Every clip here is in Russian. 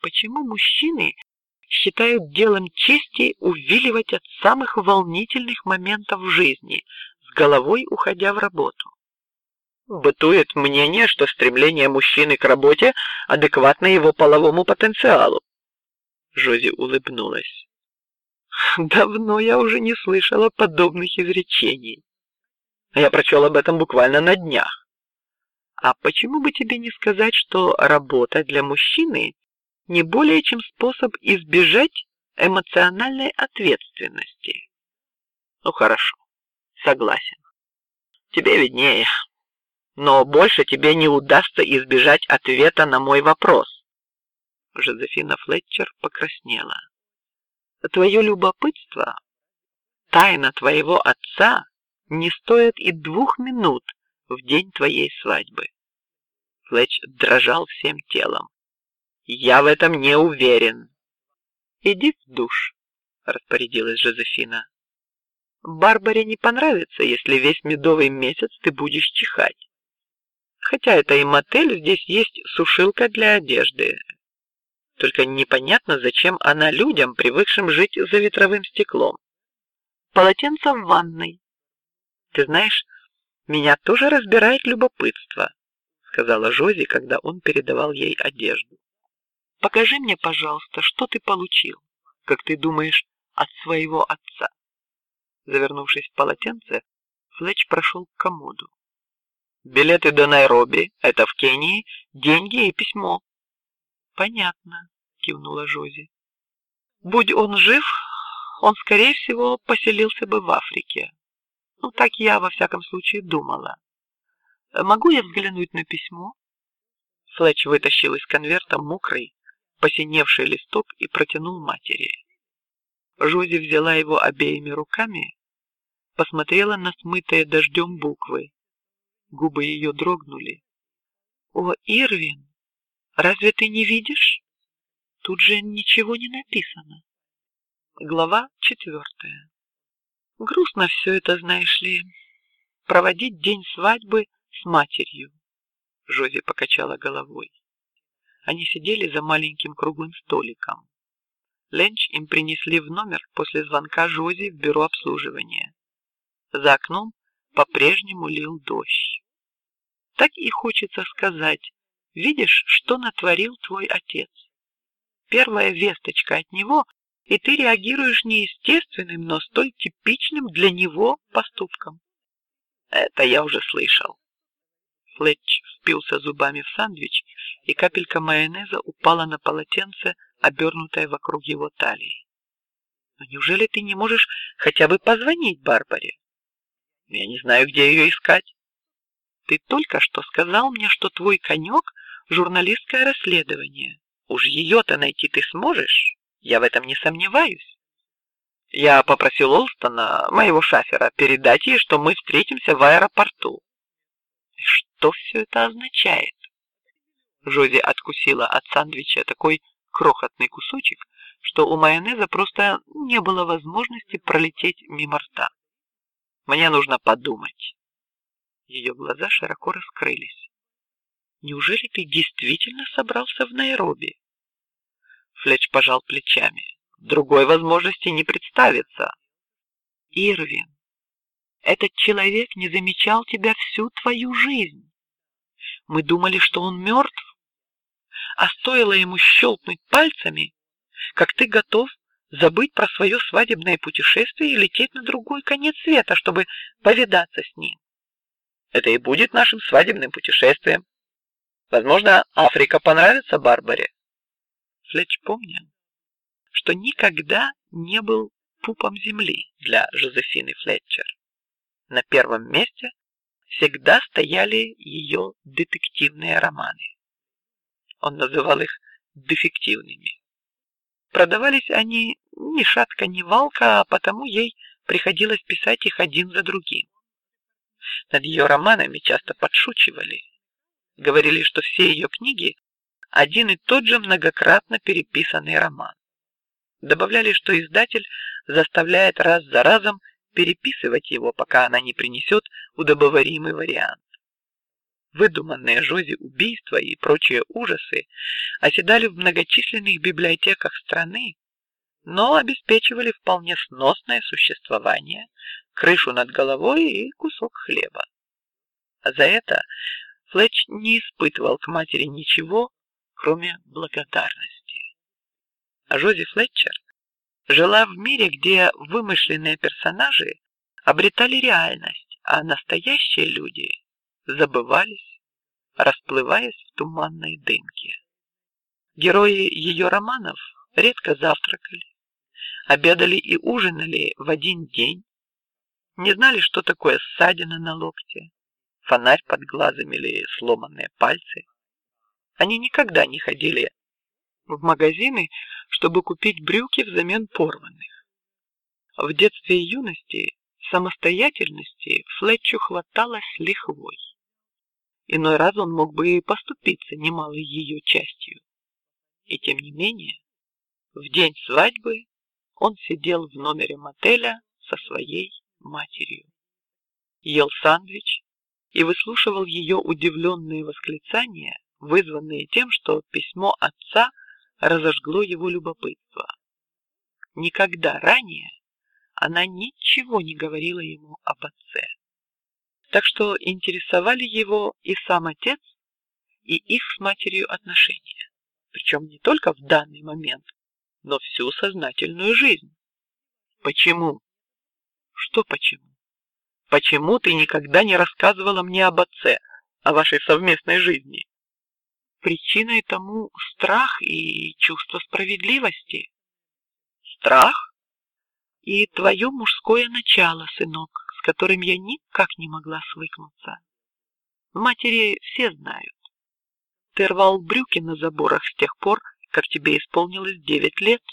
Почему мужчины считают делом чести увиливать от самых волнительных моментов в жизни, с головой уходя в работу? Бытует мнение, что стремление мужчины к работе адекватно его половому потенциалу. Жози улыбнулась. Давно я уже не слышала подобных изречений. Я прочел об этом буквально на днях. А почему бы тебе не сказать, что работа для мужчины не более чем способ избежать эмоциональной ответственности? Ну хорошо, согласен. Тебе виднее. Но больше тебе не удастся избежать ответа на мой вопрос. Жозефина Флетчер покраснела. Твое любопытство, тайна твоего отца не стоит и двух минут в день твоей свадьбы. Флетч дрожал всем телом. Я в этом не уверен. Иди в душ, распорядилась Жозефина. Барбаре не понравится, если весь медовый месяц ты будешь чихать. Хотя это и мотель, здесь есть сушилка для одежды. Только непонятно, зачем она людям, привыкшим жить за ветровым стеклом. Полотенце в ванной. Ты знаешь, меня тоже разбирает любопытство, сказала Жози, когда он передавал ей одежду. Покажи мне, пожалуйста, что ты получил, как ты думаешь, от своего отца. Завернувшись в полотенце, Флетч прошел к комоду. Билеты до Найроби, это в Кении, деньги и письмо. Понятно, кивнула Жози. Будь он жив, он скорее всего поселился бы в Африке. Ну, так я во всяком случае думала. Могу я взглянуть на письмо? Флетч вытащил из конверта мокрый, посиневший листок и протянул матери. Жози взяла его обеими руками, посмотрела на смытые дождем буквы. Губы ее дрогнули. О, Ирвин, разве ты не видишь? Тут же ничего не написано. Глава четвертая. Грустно все это, знаешь ли, проводить день свадьбы с матерью. Жози покачала головой. Они сидели за маленьким круглым столиком. Ленч им принесли в номер после звонка Жози в бюро обслуживания. За окном по-прежнему лил дождь. Так и хочется сказать: видишь, что натворил твой отец. Первая весточка от него и ты реагируешь неестественным, но столь типичным для него поступком. Это я уже слышал. Флетч впился зубами в сандвич, и капелька майонеза упала на полотенце, обернутое вокруг его талии. Но неужели ты не можешь хотя бы позвонить Барбаре? Я не знаю, где ее искать. Ты только что сказал мне, что твой конек журналистское расследование. Уж ее-то найти ты сможешь. Я в этом не сомневаюсь. Я попросил Олстона, моего шафера, передать ей, что мы встретимся в аэропорту. Что все это означает? Жози откусила от сандвича такой крохотный кусочек, что у майонеза просто не было возможности пролететь мимо рта. Мне нужно подумать. Ее глаза широко раскрылись. Неужели ты действительно собрался в Найроби? Флетч пожал плечами. Другой возможности не представится. Ирвин, этот человек не замечал тебя всю твою жизнь. Мы думали, что он мертв, а стоило ему щелкнуть пальцами, как ты готов забыть про свое свадебное путешествие и лететь на другой конец света, чтобы повидаться с ним. Это и будет нашим свадебным путешествием. Возможно, Африка понравится Барбаре. Флетч помнил, что никогда не был пупом земли для Жозефины Флетчер. На первом месте всегда стояли ее детективные романы. Он называл их дефективными. Продавались они ни шатка, ни валка, а потому ей приходилось писать их один за другим. Над ее романами часто подшучивали, говорили, что все ее книги один и тот же многократно переписанный роман. Добавляли, что издатель заставляет раз за разом переписывать его, пока она не принесет удобоваримый вариант. выдуманные Жози убийства и прочие ужасы оседали в многочисленных библиотеках страны, но обеспечивали вполне сносное существование, крышу над головой и кусок хлеба. А за это Флетч не испытывал к матери ничего, кроме благодарности. А Жози Флетчер жила в мире, где вымышленные персонажи обретали реальность, а настоящие люди забывались, расплываясь в туманной дымке. Герои ее романов редко завтракали, обедали и ужинали в один день, не знали, что такое ссадина на локте, фонарь под глазом или сломанные пальцы. Они никогда не ходили в магазины, чтобы купить брюки взамен порванных. В детстве и юности самостоятельности Флетчу хватало с лихвой. Иной раз он мог бы и поступиться немалой ее частью. И тем не менее, в день свадьбы он сидел в номере мотеля со своей матерью, ел сандвич и выслушивал ее удивленные восклицания, вызванные тем, что письмо отца разожгло его любопытство. Никогда ранее она ничего не говорила ему об отце, так что интересовали его и сам отец, и их с матерью отношения, причем не только в данный момент, но всю сознательную жизнь. Почему? Что почему? Почему ты никогда не рассказывала мне об отце, о вашей совместной жизни? Причиной тому страх и чувство справедливости. Страх и твое мужское начало, сынок, с которым я никак не могла свыкнуться. Матери все знают. Ты рвал брюки на заборах с тех пор, как тебе исполнилось девять лет.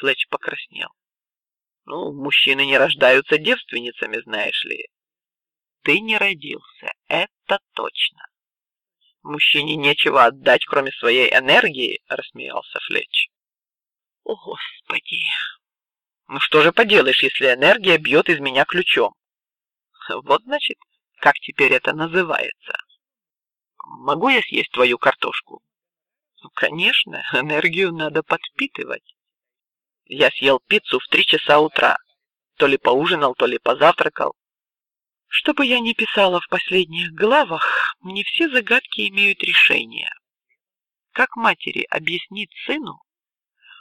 Флетч покраснел. Ну, мужчины не рождаются девственницами, знаешь ли. Ты не родился, это точно. Мужчине нечего отдать, кроме своей энергии, рассмеялся Флетч. О, господи! Ну что же поделаешь, если энергия бьет из меня ключом? Вот значит, как теперь это называется. Могу я съесть твою картошку? Ну, конечно, энергию надо подпитывать. Я съел пиццу в три часа утра. То ли поужинал, то ли позавтракал. Что бы я ни писала в последних главах, не все загадки имеют решение. Как матери объяснить сыну,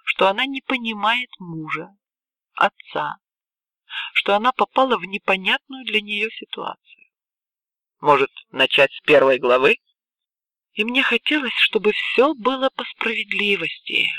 что она не понимает мужа, отца, что она попала в непонятную для нее ситуацию? Может, начать с первой главы? И мне хотелось, чтобы все было по справедливости,